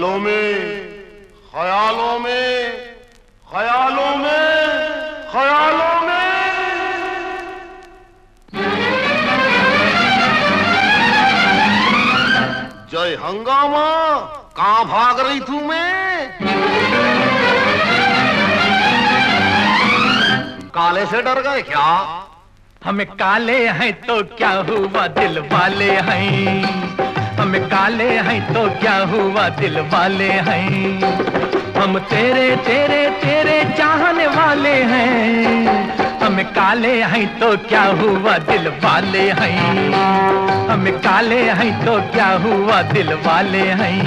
ख्यालों में ख्यालों में ख्यालों में ख्यालों में। जय हंगामा, कहा भाग रही थू मैं? काले से डर गए क्या? हम काले हैं तो क्या हुआ दिल वाले हैं? हम काले हैं तो क्या हुआ दिल वाले हैं? हम तेरे तेरे तेरे चाहने वाले हैं। हम काले हैं तो क्या हुआ दिल वाले हैं? हम काले हैं तो क्या हुआ दिल वाले हैं?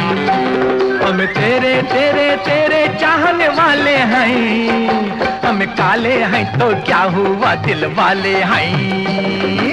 हम तेरे तेरे तेरे चाहने वाले हैं। हम काले हैं तो क्या हुआ दिल वाले हैं?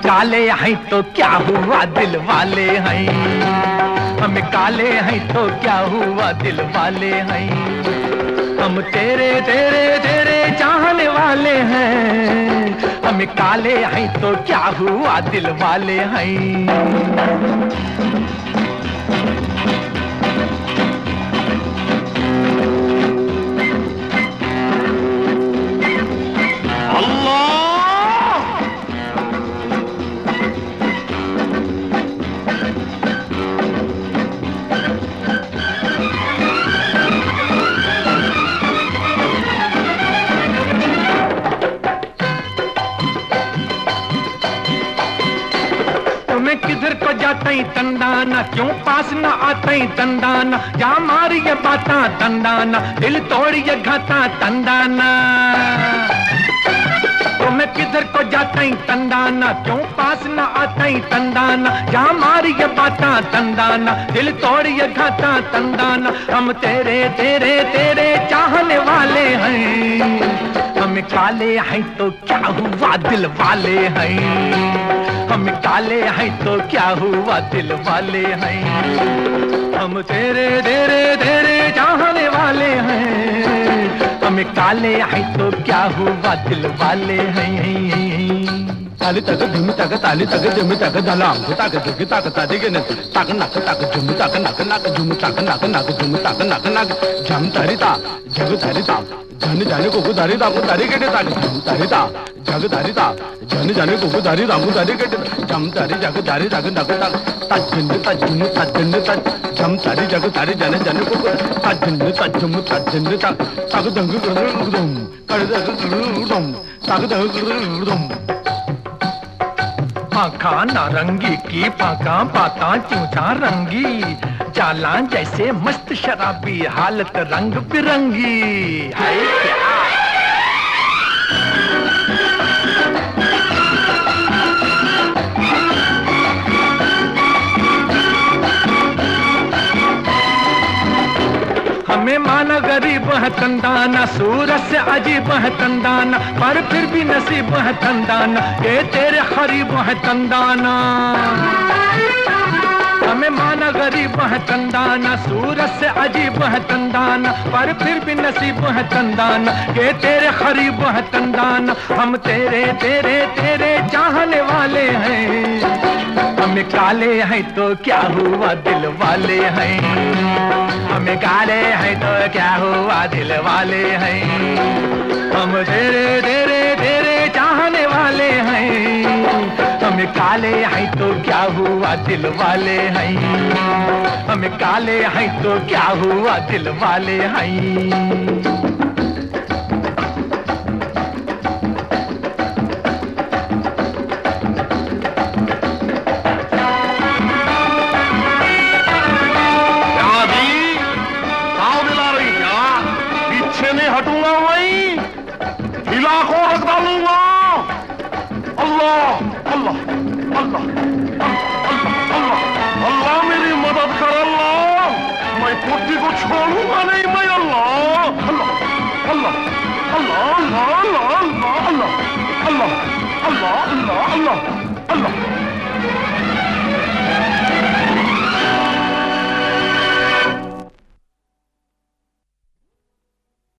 काले हैं तो क्या हुआ दिल वाले हैं? हम काले हैं तो क्या हुआ दिल वाले हैं? हम तेरे तेरे तेरे चाहने वाले हैं। हम काले हैं तो क्या हुआ दिल वाले हैं? तुम्हें किधर को जाते ही तंदाना क्यों पास न आते ही तंदाना जा मार ये बाता तंदाना दिल तोड़ ये घाता तंदाना तुम्हें किधर को जाते ही तंदाना क्यों पास न आते ही तंदाना जा मार ये बाता तंदाना दिल तोड़ ये घाता तंदाना हम तेरे तेरे तेरे चाहने वाले हैं। हम काले हैं तो क्या हुआ दिल वाले हैं? हम काले हैं तो क्या हुआ दिल वाले हैं? हम तेरे तेरे तेरे चाहने वाले हैं। हम काले हैं तो क्या हुआ दिल वाले हैं? ताली तक धुमी तक ताली तक जमी तक दलाम तक धुकी तक तादी के न तक नक तक झुमी तक नक नक, झुमी तक नक नक, झुमी तक नक नक. झम तारी ता जग तारी ता जन को ता को तारी के तारी झम तारी ता जग तारी ता जन को ता को तारी के झम तारी जग तारी तक नक तक तजन तजन तजन तज झम तारी जग तारी जन, जाने को तजन तजम तजन तक तक दंग कर दंग गुदम तक दंग गुदम आखा नारंगी की, पाका, पाता चूचा रंगी। चाला जैसे मस्त शराबी, हालत रंग बिरंगी। है क्या? माना गरीब है तंदाना सूरज से अजीब है तंदाना पर फिर भी नसीब है तंदाना ये तेरे खरीब है तंदाना हमें माना गरीब है तंदाना सूरज से अजीब है तंदाना पर फिर भी नसीब है तंदाना ये तेरे खरीब है तंदाना हम तेरे तेरे तेरे चाहने वाले हैं। हम काले हैं तो क्या हुआ दिल वाले हैं? हम काले हैं तो क्या हुआ दिल वाले हैं? हम तेरे तेरे तेरे चाहने वाले हैं। हम काले हैं तो क्या हुआ दिल वाले हैं? हम काले हैं तो क्या हुआ दिल वाले हैं? अल्लाह मेरी मदद कर अल्लाह। मैं कुर्ती को छोड़ूँगा नहीं, मैं अल्लाह अल्लाह अल्लाह अल्लाह अल्लाह अल्लाह अल्लाह।